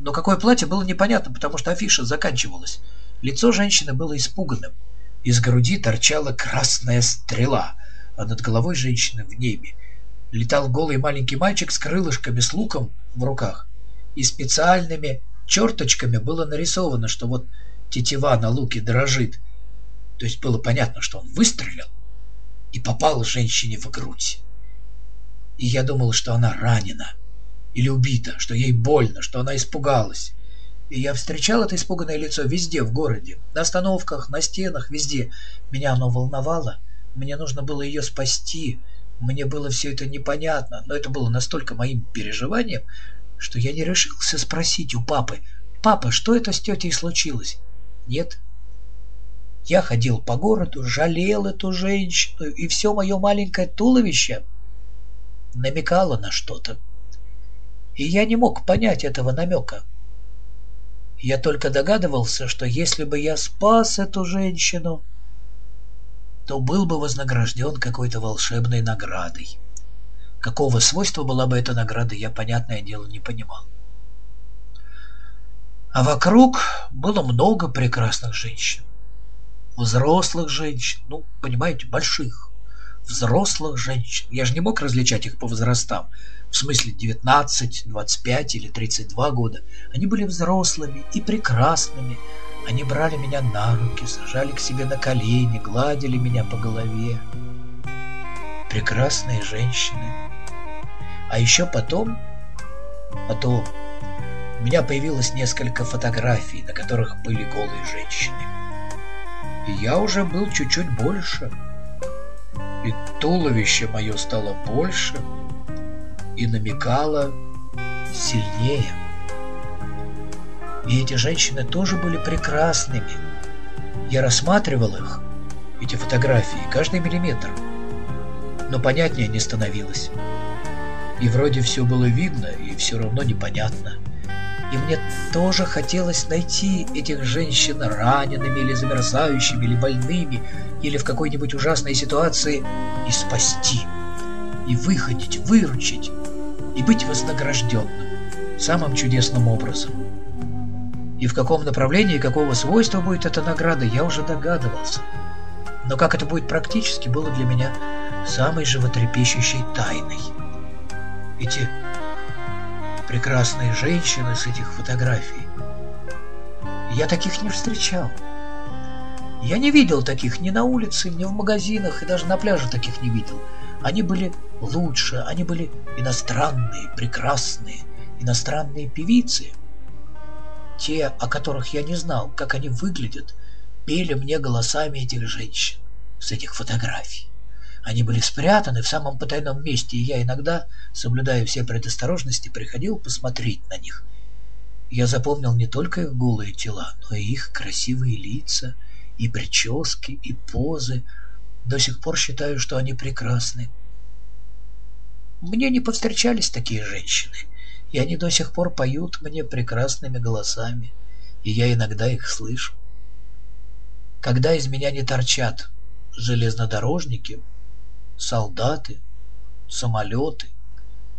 Но какое платье было непонятно, потому что афиша заканчивалась. Лицо женщины было испуганным. Из груди торчала красная стрела, а над головой женщины в небе летал голый маленький мальчик с крылышками, с луком в руках. И специальными черточками было нарисовано, что вот тетива на луке дрожит. То есть было понятно, что он выстрелил и попал женщине в грудь. И я думал, что она ранена или убита, что ей больно, что она испугалась. И я встречал это испуганное лицо везде в городе, на остановках, на стенах, везде. Меня оно волновало, мне нужно было ее спасти. Мне было все это непонятно, но это было настолько моим переживанием, что я не решился спросить у папы, «Папа, что это с тетей случилось?» «Нет». Я ходил по городу, жалел эту женщину, и все мое маленькое туловище намекало на что-то. И я не мог понять этого намека. Я только догадывался, что если бы я спас эту женщину, то был бы вознагражден какой-то волшебной наградой. Какого свойства была бы эта награда, я, понятное дело, не понимал. А вокруг было много прекрасных женщин. Взрослых женщин, ну, понимаете, больших. Взрослых женщин. Я же не мог различать их по возрастам в смысле 19, 25 или 32 года. Они были взрослыми и прекрасными. Они брали меня на руки, сажали к себе на колени, гладили меня по голове. Прекрасные женщины. А еще потом, потом, у меня появилось несколько фотографий, на которых были голые женщины. И я уже был чуть-чуть больше. И туловище мое стало больше — и намекала сильнее. И эти женщины тоже были прекрасными. Я рассматривал их, эти фотографии, каждый миллиметр. Но понятнее не становилось. И вроде все было видно, и все равно непонятно. И мне тоже хотелось найти этих женщин ранеными или замерзающими, или больными, или в какой-нибудь ужасной ситуации и спасти, и выходить, выручить, и быть вознагражденным самым чудесным образом. И в каком направлении, какого свойства будет эта награда, я уже догадывался. Но как это будет практически, было для меня самой животрепещущей тайной. Эти прекрасные женщины с этих фотографий. Я таких не встречал. Я не видел таких ни на улице, ни в магазинах, и даже на пляже таких не видел. Они были лучше, они были иностранные, прекрасные, иностранные певицы. Те, о которых я не знал, как они выглядят, пели мне голосами этих женщин с этих фотографий. Они были спрятаны в самом потайном месте, и я иногда, соблюдая все предосторожности, приходил посмотреть на них. Я запомнил не только их голые тела, но и их красивые лица, и прически, и позы. До сих пор считаю, что они прекрасны. Мне не повстречались такие женщины, и они до сих пор поют мне прекрасными голосами, и я иногда их слышу. Когда из меня не торчат железнодорожники, солдаты, самолеты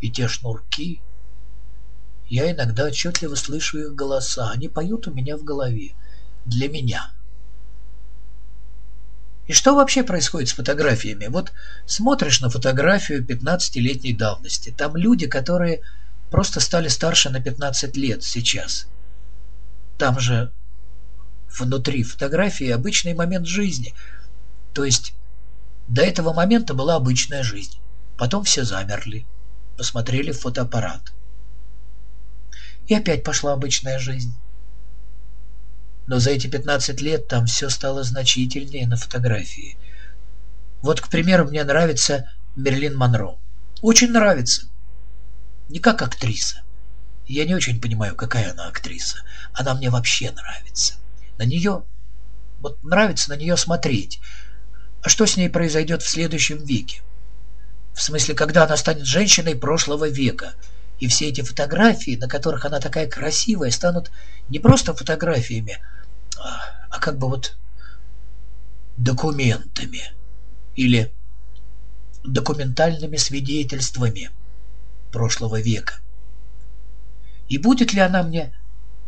и те шнурки, я иногда отчетливо слышу их голоса, они поют у меня в голове, для меня. И что вообще происходит с фотографиями? Вот смотришь на фотографию 15-летней давности. Там люди, которые просто стали старше на 15 лет сейчас. Там же внутри фотографии обычный момент жизни. То есть до этого момента была обычная жизнь. Потом все замерли, посмотрели в фотоаппарат. И опять пошла обычная жизнь. Но за эти 15 лет там все стало значительнее на фотографии. Вот, к примеру, мне нравится Мерлин Монро. Очень нравится. Не как актриса. Я не очень понимаю, какая она актриса. Она мне вообще нравится. На нее... Вот нравится на нее смотреть. А что с ней произойдет в следующем веке? В смысле, когда она станет женщиной прошлого века – и все эти фотографии, на которых она такая красивая, станут не просто фотографиями, а как бы вот документами или документальными свидетельствами прошлого века. И будет ли она мне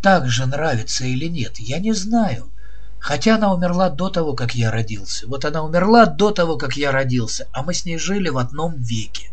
так же нравится или нет, я не знаю. Хотя она умерла до того, как я родился. Вот она умерла до того, как я родился, а мы с ней жили в одном веке.